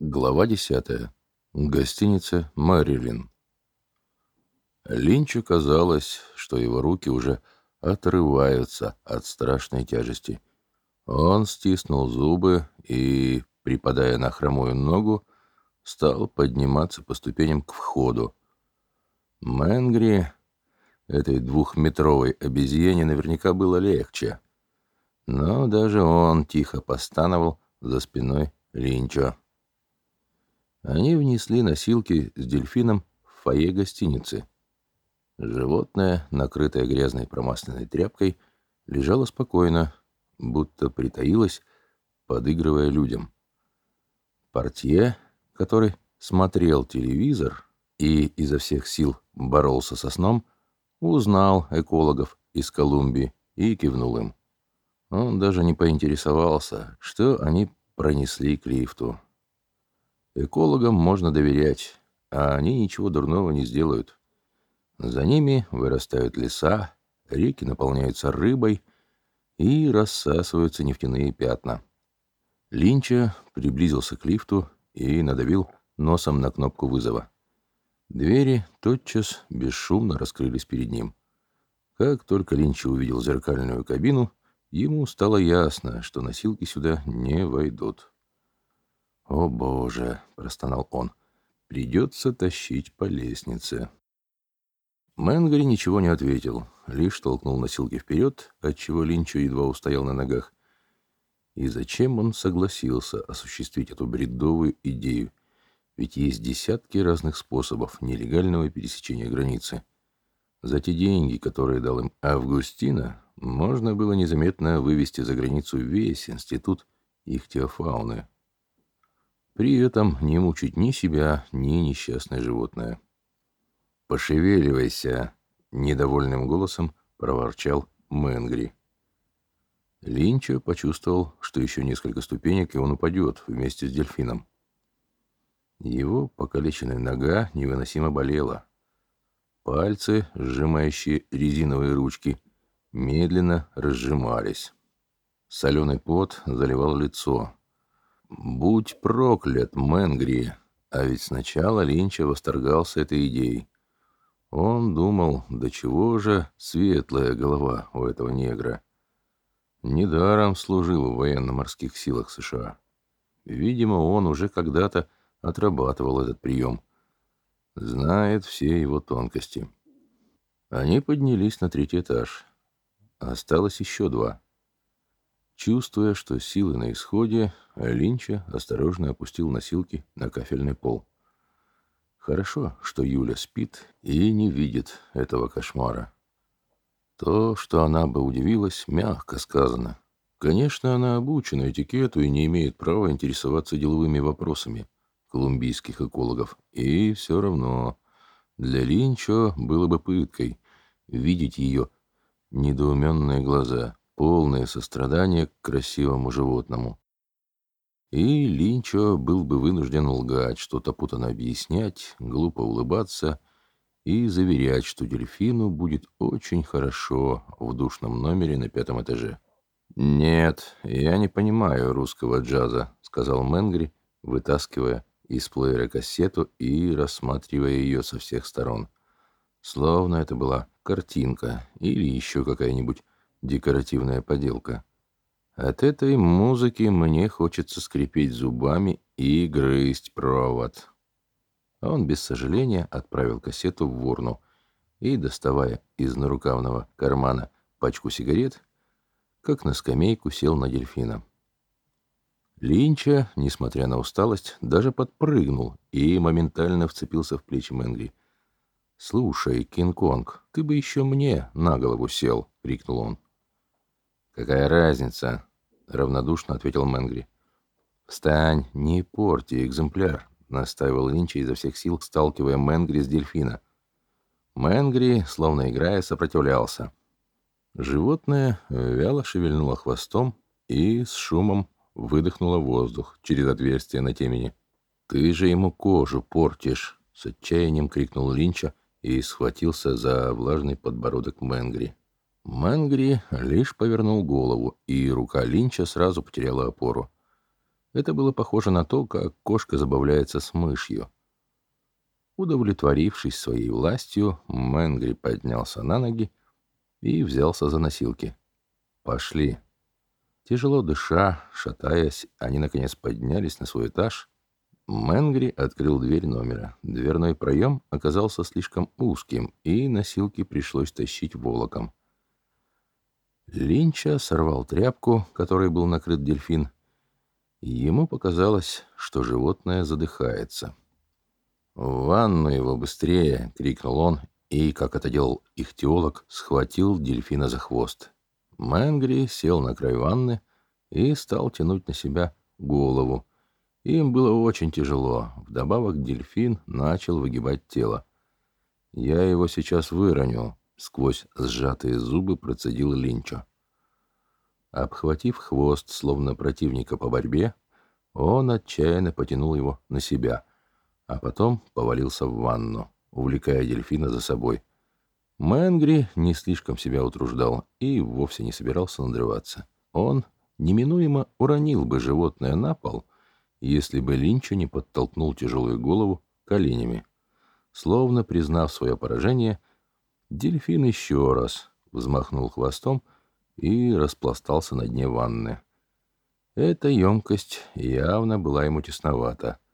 Глава десятая. Гостиница «Мэрилин». Линчу казалось, что его руки уже отрываются от страшной тяжести. Он стиснул зубы и, припадая на хромую ногу, стал подниматься по ступеням к входу. Мэнгри, этой двухметровой обезьяне, наверняка было легче. Но даже он тихо постановал за спиной Линчо. Они внесли носилки с дельфином в фойе гостиницы. Животное, накрытое грязной промасленной тряпкой, лежало спокойно, будто притаилось, подыгрывая людям. Портье, который смотрел телевизор и изо всех сил боролся со сном, узнал экологов из Колумбии и кивнул им. Он даже не поинтересовался, что они пронесли к лифту. Экологам можно доверять, а они ничего дурного не сделают. За ними вырастают леса, реки наполняются рыбой и рассасываются нефтяные пятна. Линча приблизился к лифту и надавил носом на кнопку вызова. Двери тотчас бесшумно раскрылись перед ним. Как только Линча увидел зеркальную кабину, ему стало ясно, что носилки сюда не войдут. «О, Боже!» — простонал он. «Придется тащить по лестнице». Мэнгри ничего не ответил, лишь толкнул носилки вперед, отчего Линчу едва устоял на ногах. И зачем он согласился осуществить эту бредовую идею? Ведь есть десятки разных способов нелегального пересечения границы. За те деньги, которые дал им Августина, можно было незаметно вывести за границу весь институт ихтиофауны при этом не мучить ни себя, ни несчастное животное. «Пошевеливайся!» — недовольным голосом проворчал Мэнгри. Линчо почувствовал, что еще несколько ступенек, и он упадет вместе с дельфином. Его покалеченная нога невыносимо болела. Пальцы, сжимающие резиновые ручки, медленно разжимались. Соленый пот заливал лицо. Будь проклят, Мэнгри. А ведь сначала Линча восторгался этой идеей. Он думал, до чего же светлая голова у этого негра. Недаром служил в военно-морских силах США. Видимо, он уже когда-то отрабатывал этот прием. Знает все его тонкости. Они поднялись на третий этаж. Осталось еще два. Чувствуя, что силы на исходе, Линча осторожно опустил носилки на кафельный пол. Хорошо, что Юля спит и не видит этого кошмара. То, что она бы удивилась, мягко сказано. Конечно, она обучена этикету и не имеет права интересоваться деловыми вопросами колумбийских экологов. И все равно для Линчо было бы пыткой видеть ее недоуменные глаза — полное сострадание к красивому животному. И Линчо был бы вынужден лгать, что-то путано объяснять, глупо улыбаться и заверять, что дельфину будет очень хорошо в душном номере на пятом этаже. «Нет, я не понимаю русского джаза», — сказал Мэнгри, вытаскивая из плеера кассету и рассматривая ее со всех сторон. Словно это была картинка или еще какая-нибудь декоративная поделка. От этой музыки мне хочется скрипеть зубами и грызть провод. Он без сожаления отправил кассету в урну и, доставая из нарукавного кармана пачку сигарет, как на скамейку сел на дельфина. Линча, несмотря на усталость, даже подпрыгнул и моментально вцепился в плечи Мэнгри. «Слушай, Кинг-Конг, ты бы еще мне на голову сел!» — крикнул он. «Какая разница?» — равнодушно ответил Мэнгри. «Встань, не порти экземпляр», — настаивал Линча изо всех сил, сталкивая Мэнгри с дельфина. Мэнгри, словно играя, сопротивлялся. Животное вяло шевельнуло хвостом и с шумом выдохнуло воздух через отверстие на темени. «Ты же ему кожу портишь!» — с отчаянием крикнул Линча и схватился за влажный подбородок Мэнгри. Мэнгри лишь повернул голову, и рука Линча сразу потеряла опору. Это было похоже на то, как кошка забавляется с мышью. Удовлетворившись своей властью, Мэнгри поднялся на ноги и взялся за носилки. «Пошли». Тяжело дыша, шатаясь, они, наконец, поднялись на свой этаж. Мэнгри открыл дверь номера. Дверной проем оказался слишком узким, и носилки пришлось тащить волоком. Линча сорвал тряпку, которой был накрыт дельфин. Ему показалось, что животное задыхается. «В ванну его быстрее!» — крикнул он, и, как это делал их схватил дельфина за хвост. Мэнгри сел на край ванны и стал тянуть на себя голову. Им было очень тяжело. Вдобавок дельфин начал выгибать тело. «Я его сейчас выроню», — сквозь сжатые зубы процедил Линчо. Обхватив хвост, словно противника по борьбе, он отчаянно потянул его на себя — а потом повалился в ванну, увлекая дельфина за собой. Мэнгри не слишком себя утруждал и вовсе не собирался надрываться. Он неминуемо уронил бы животное на пол, если бы Линча не подтолкнул тяжелую голову коленями. Словно признав свое поражение, дельфин еще раз взмахнул хвостом и распластался на дне ванны. Эта емкость явно была ему тесновата —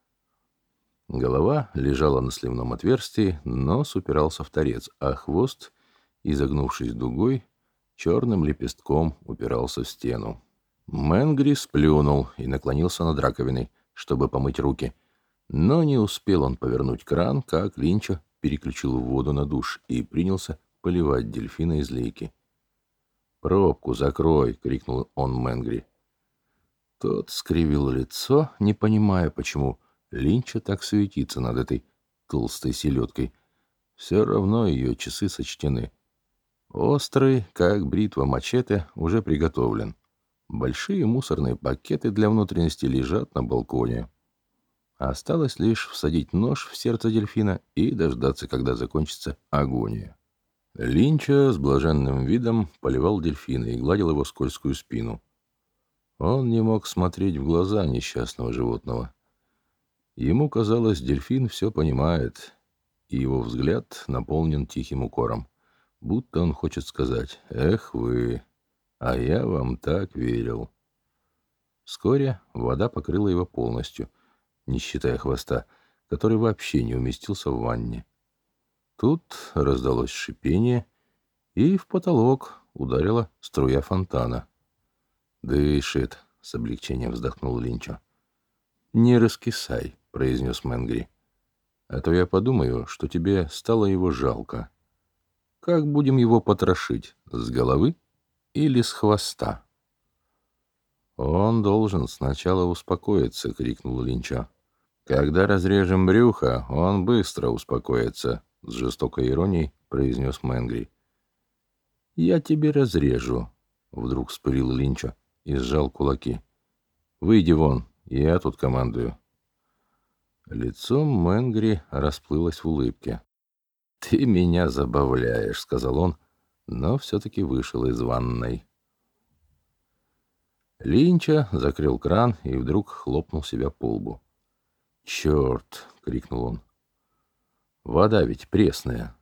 Голова лежала на сливном отверстии, нос упирался в торец, а хвост, изогнувшись дугой, черным лепестком упирался в стену. Мэнгри сплюнул и наклонился над раковиной, чтобы помыть руки. Но не успел он повернуть кран, как Линча переключил воду на душ и принялся поливать дельфина из лейки. «Пробку закрой!» — крикнул он Мэнгри. Тот скривил лицо, не понимая, почему Линча так суетится над этой толстой селедкой. Все равно ее часы сочтены. Острый, как бритва мачете, уже приготовлен. Большие мусорные пакеты для внутренности лежат на балконе. Осталось лишь всадить нож в сердце дельфина и дождаться, когда закончится агония. Линча с блаженным видом поливал дельфина и гладил его скользкую спину. Он не мог смотреть в глаза несчастного животного. Ему казалось, дельфин все понимает, и его взгляд наполнен тихим укором, будто он хочет сказать «Эх вы, а я вам так верил». Вскоре вода покрыла его полностью, не считая хвоста, который вообще не уместился в ванне. Тут раздалось шипение, и в потолок ударила струя фонтана. «Дышит», — с облегчением вздохнул Линчо. «Не раскисай», — произнес Мэнгри. «А то я подумаю, что тебе стало его жалко. Как будем его потрошить, с головы или с хвоста?» «Он должен сначала успокоиться», — крикнул Линча. «Когда разрежем брюхо, он быстро успокоится», — с жестокой иронией произнес Мэнгри. «Я тебе разрежу», — вдруг вспылил Линча и сжал кулаки. «Выйди вон, я тут командую». Лицо Мэнгри расплылось в улыбке. «Ты меня забавляешь», — сказал он, но все-таки вышел из ванной. Линча закрыл кран и вдруг хлопнул себя по лбу. «Черт!» — крикнул он. «Вода ведь пресная».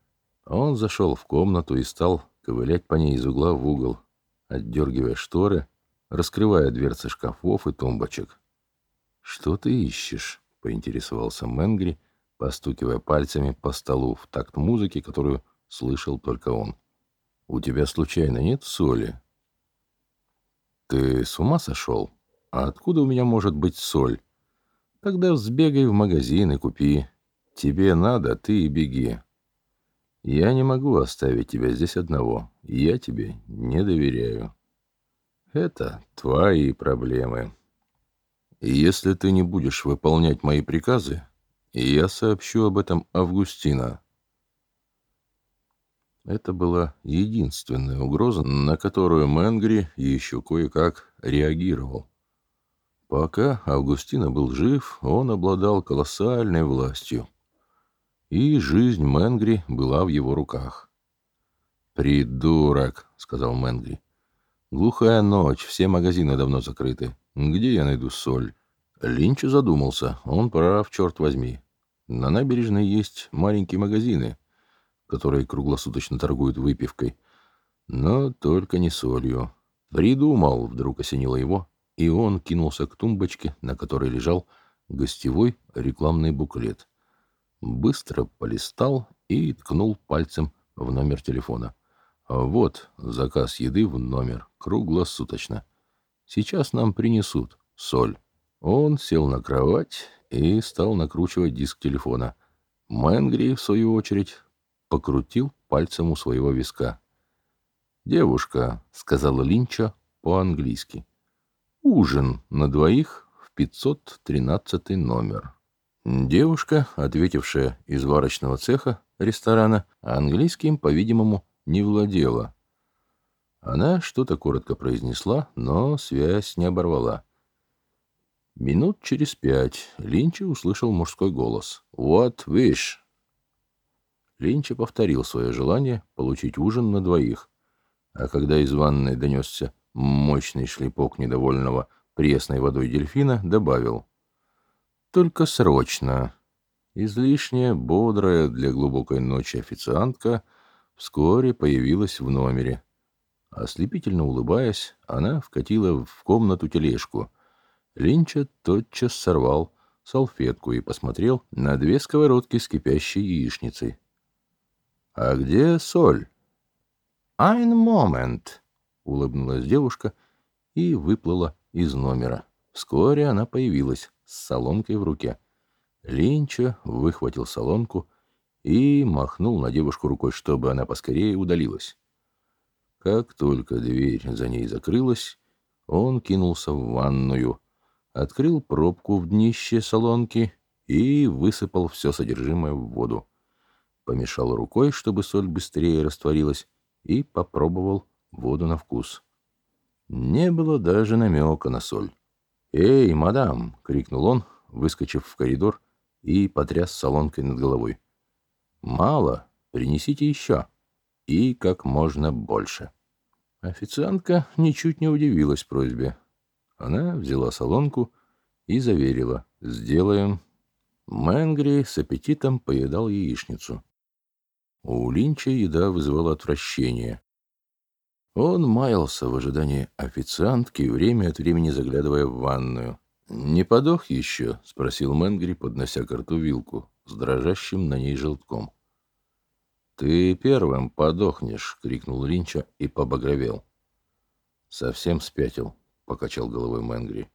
Он зашел в комнату и стал ковылять по ней из угла в угол, отдергивая шторы, раскрывая дверцы шкафов и тумбочек. «Что ты ищешь?» — поинтересовался Мэнгри, постукивая пальцами по столу в такт музыки, которую слышал только он. «У тебя случайно нет соли?» «Ты с ума сошел? А откуда у меня может быть соль? Тогда взбегай в магазин и купи. Тебе надо, ты и беги. Я не могу оставить тебя здесь одного. Я тебе не доверяю. Это твои проблемы». И если ты не будешь выполнять мои приказы, я сообщу об этом Августина. Это была единственная угроза, на которую Мэнгри еще кое-как реагировал. Пока Августина был жив, он обладал колоссальной властью. И жизнь Мэнгри была в его руках. «Придурок», — сказал Мэнгри. «Глухая ночь, все магазины давно закрыты. Где я найду соль? Линч задумался. Он прав, черт возьми. На набережной есть маленькие магазины, которые круглосуточно торгуют выпивкой. Но только не солью. Придумал, вдруг осенило его, и он кинулся к тумбочке, на которой лежал гостевой рекламный буклет. Быстро полистал и ткнул пальцем в номер телефона. Вот заказ еды в номер, круглосуточно. Сейчас нам принесут соль. Он сел на кровать и стал накручивать диск телефона. Мэнгри, в свою очередь, покрутил пальцем у своего виска. «Девушка», — сказала Линча по-английски, — «ужин на двоих в 513 номер». Девушка, ответившая из варочного цеха ресторана, английским, по-видимому, не владела. Она что-то коротко произнесла, но связь не оборвала. Минут через пять Линча услышал мужской голос. «What wish?» Линча повторил свое желание получить ужин на двоих. А когда из ванной донесся мощный шлепок недовольного пресной водой дельфина, добавил. «Только срочно». Излишняя, бодрая для глубокой ночи официантка вскоре появилась в номере. Ослепительно улыбаясь, она вкатила в комнату тележку — Линча тотчас сорвал салфетку и посмотрел на две сковородки с кипящей яичницей. «А где соль?» «Ein момент», — улыбнулась девушка и выплыла из номера. Вскоре она появилась с солонкой в руке. Линча выхватил солонку и махнул на девушку рукой, чтобы она поскорее удалилась. Как только дверь за ней закрылась, он кинулся в ванную — открыл пробку в днище солонки и высыпал все содержимое в воду. Помешал рукой, чтобы соль быстрее растворилась, и попробовал воду на вкус. Не было даже намека на соль. «Эй, мадам!» — крикнул он, выскочив в коридор и потряс солонкой над головой. «Мало, принесите еще. И как можно больше». Официантка ничуть не удивилась просьбе. Она взяла солонку и заверила «Сделаем». Мэнгри с аппетитом поедал яичницу. У Линча еда вызывала отвращение. Он маялся в ожидании официантки, время от времени заглядывая в ванную. «Не подох еще?» — спросил Мэнгри, поднося к рту вилку с дрожащим на ней желтком. «Ты первым подохнешь!» — крикнул Линча и побагровел. Совсем спятил покачал головой Мэнгри.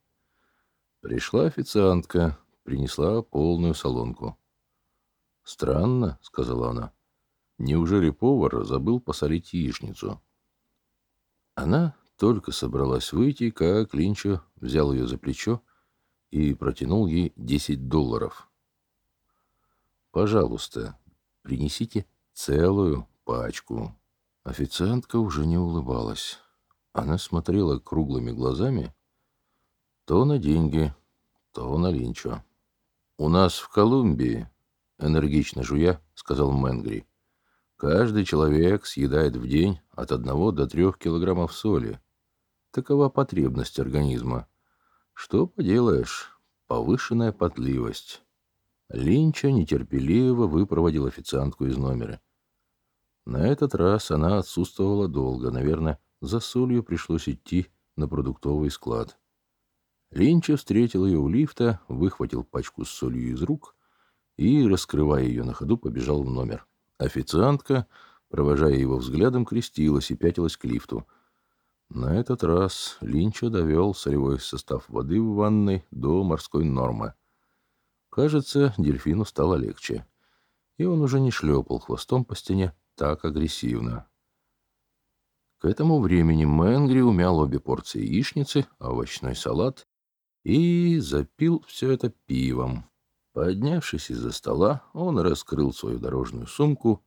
Пришла официантка, принесла полную солонку. «Странно», — сказала она. «Неужели повар забыл посолить яичницу?» Она только собралась выйти, как Линчо взял ее за плечо и протянул ей десять долларов. «Пожалуйста, принесите целую пачку». Официантка уже не улыбалась. Она смотрела круглыми глазами то на деньги, то на Линчо. «У нас в Колумбии», — энергично жуя, сказал Мэнгри, «каждый человек съедает в день от одного до трех килограммов соли. Такова потребность организма. Что поделаешь, повышенная потливость». Линча нетерпеливо выпроводил официантку из номера. На этот раз она отсутствовала долго, наверное, за солью пришлось идти на продуктовый склад. Линча встретил ее у лифта, выхватил пачку с солью из рук и, раскрывая ее на ходу, побежал в номер. Официантка, провожая его взглядом, крестилась и пятилась к лифту. На этот раз Линча довел солевой состав воды в ванной до морской нормы. Кажется, дельфину стало легче, и он уже не шлепал хвостом по стене так агрессивно. К этому времени Мэнгри умял обе порции яичницы, овощной салат и запил все это пивом. Поднявшись из-за стола, он раскрыл свою дорожную сумку,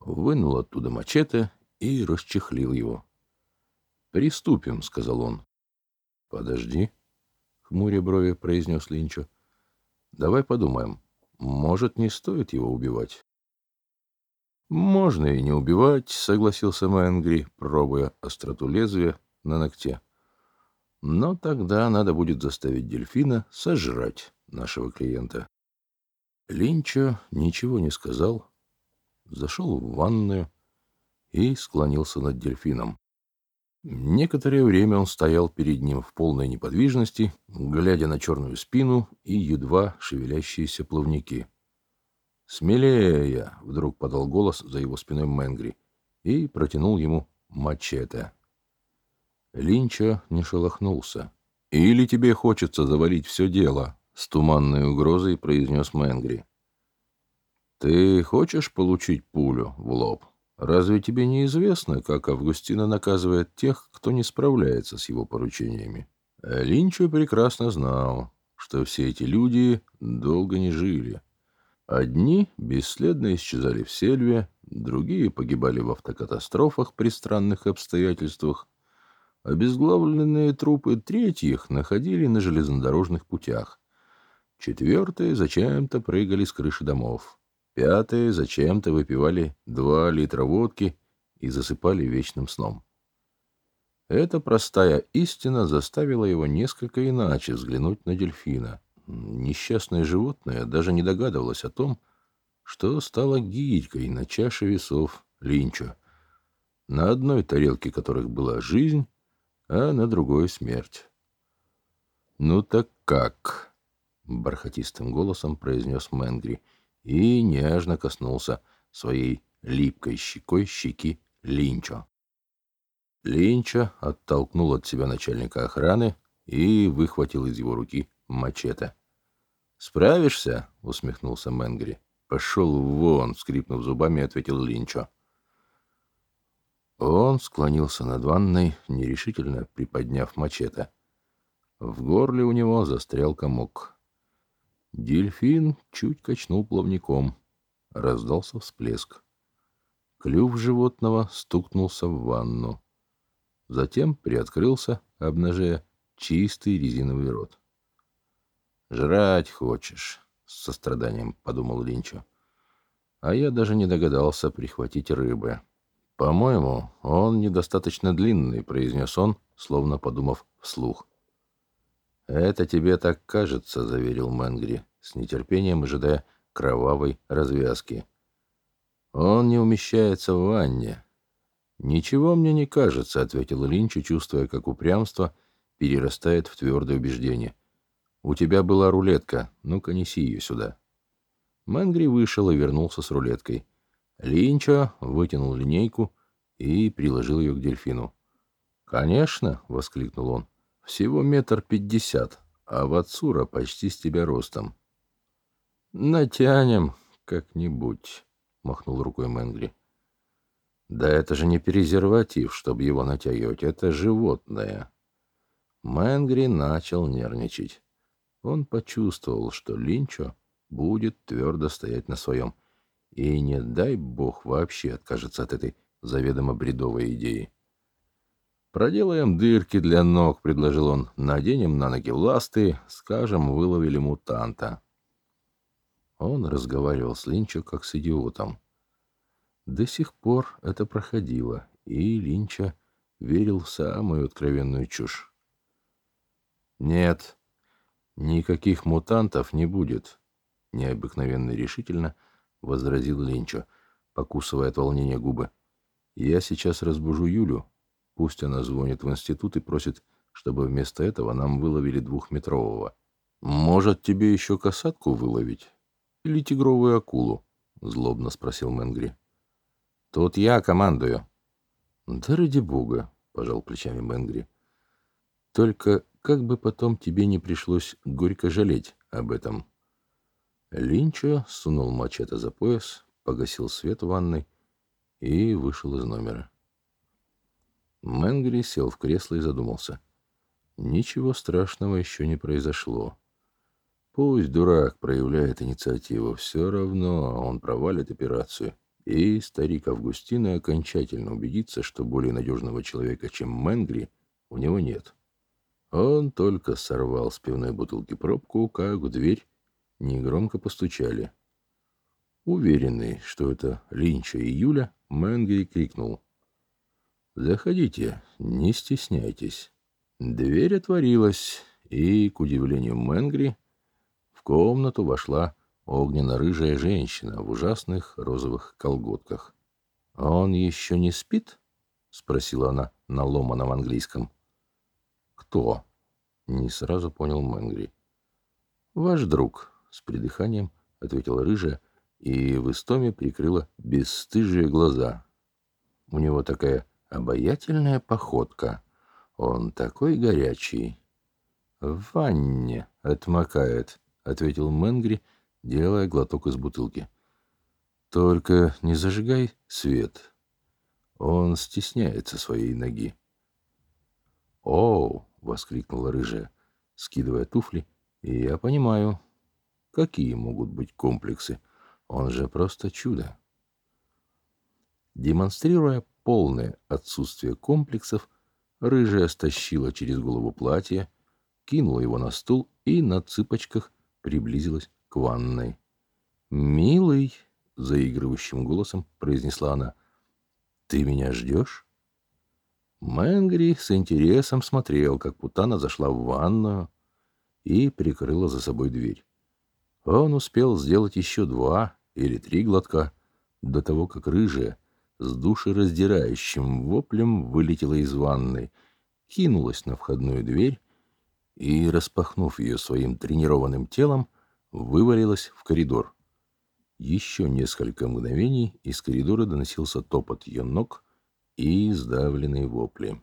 вынул оттуда мачете и расчехлил его. «Приступим», — сказал он. «Подожди», — хмуря брови произнес Линчо. «Давай подумаем. Может, не стоит его убивать?» «Можно и не убивать», — согласился Мэнгри, пробуя остроту лезвия на ногте. Но тогда надо будет заставить дельфина сожрать нашего клиента. Линчо ничего не сказал, зашел в ванную и склонился над дельфином. Некоторое время он стоял перед ним в полной неподвижности, глядя на черную спину и едва шевелящиеся плавники. «Смелее!» — вдруг подал голос за его спиной Мэнгри и протянул ему мачете. Линча не шелохнулся. «Или тебе хочется завалить все дело?» — с туманной угрозой произнес Мэнгри. «Ты хочешь получить пулю в лоб? Разве тебе не известно, как Августина наказывает тех, кто не справляется с его поручениями?» Линчо прекрасно знал, что все эти люди долго не жили. Одни бесследно исчезали в сельве, другие погибали в автокатастрофах при странных обстоятельствах, обезглавленные трупы третьих находили на железнодорожных путях. Четвертые зачем-то прыгали с крыши домов. Пятые зачем-то выпивали два литра водки и засыпали вечным сном. Эта простая истина заставила его несколько иначе взглянуть на дельфина — Несчастное животное даже не догадывалось о том, что стало гирькой на чаше весов линча, на одной тарелке которых была жизнь, а на другой — смерть. «Ну так как?» — бархатистым голосом произнес Мэнгри и нежно коснулся своей липкой щекой щеки Линчо. Линчо оттолкнул от себя начальника охраны и выхватил из его руки мачете. «Справишься?» — усмехнулся Мэнгри. «Пошел вон!» — скрипнув зубами, ответил Линчо. Он склонился над ванной, нерешительно приподняв мачете. В горле у него застрял комок. Дельфин чуть качнул плавником. Раздался всплеск. Клюв животного стукнулся в ванну. Затем приоткрылся, обнажая чистый резиновый рот. «Жрать хочешь», — с состраданием подумал Линчо. А я даже не догадался прихватить рыбы. «По-моему, он недостаточно длинный», — произнес он, словно подумав вслух. «Это тебе так кажется», — заверил Мэнгри, с нетерпением ожидая кровавой развязки. «Он не умещается в ванне». «Ничего мне не кажется», — ответил Линчо, чувствуя, как упрямство перерастает в твердое убеждение. «У тебя была рулетка. Ну-ка, неси ее сюда». Мэнгри вышел и вернулся с рулеткой. Линчо вытянул линейку и приложил ее к дельфину. «Конечно!» — воскликнул он. «Всего метр пятьдесят, а Вацура почти с тебя ростом». «Натянем как-нибудь», — махнул рукой Мэнгри. «Да это же не презерватив, чтобы его натягивать, это животное». Мэнгри начал нервничать. Он почувствовал, что Линчо будет твердо стоять на своем. И не дай бог вообще откажется от этой заведомо бредовой идеи. «Проделаем дырки для ног», — предложил он. «Наденем на ноги ласты, скажем, выловили мутанта». Он разговаривал с Линчо как с идиотом. До сих пор это проходило, и Линча верил в самую откровенную чушь. «Нет», «Никаких мутантов не будет», — необыкновенно решительно возразил Ленчо, покусывая от волнения губы. «Я сейчас разбужу Юлю. Пусть она звонит в институт и просит, чтобы вместо этого нам выловили двухметрового. Может, тебе еще касатку выловить? Или тигровую акулу?» — злобно спросил Мэнгри. «Тут я командую». «Да ради бога», — пожал плечами Мэнгри. «Только как бы потом тебе не пришлось горько жалеть об этом. Линчо сунул мачете за пояс, погасил свет в ванной и вышел из номера. Мэнгри сел в кресло и задумался. Ничего страшного еще не произошло. Пусть дурак проявляет инициативу, все равно он провалит операцию. И старик Августина окончательно убедится, что более надежного человека, чем Мэнгри, у него нет. Он только сорвал с пивной бутылки пробку, как в дверь негромко постучали. Уверенный, что это Линча и Юля, Мэнгри крикнул. «Заходите, не стесняйтесь. Дверь отворилась, и, к удивлению Мэнгри, в комнату вошла огненно-рыжая женщина в ужасных розовых колготках. «Он еще не спит?» — спросила она на ломаном английском. «Кто?» — не сразу понял Мэнгри. «Ваш друг», — с придыханием ответила рыжая и в истоме прикрыла бесстыжие глаза. У него такая обаятельная походка. Он такой горячий. «В ванне отмокает», — ответил Мэнгри, делая глоток из бутылки. «Только не зажигай свет. Он стесняется своей ноги». «Оу!» — воскликнула рыжая, скидывая туфли. «И я понимаю, какие могут быть комплексы. Он же просто чудо». Демонстрируя полное отсутствие комплексов, рыжая стащила через голову платье, кинула его на стул и на цыпочках приблизилась к ванной. «Милый!» — заигрывающим голосом произнесла она. «Ты меня ждешь?» Мэнгри с интересом смотрел, как Путана зашла в ванную и прикрыла за собой дверь. Он успел сделать еще два или три глотка до того, как рыжая с душераздирающим воплем вылетела из ванной, кинулась на входную дверь и, распахнув ее своим тренированным телом, вывалилась в коридор. Еще несколько мгновений из коридора доносился топот ее ног — и сдавленные вопли.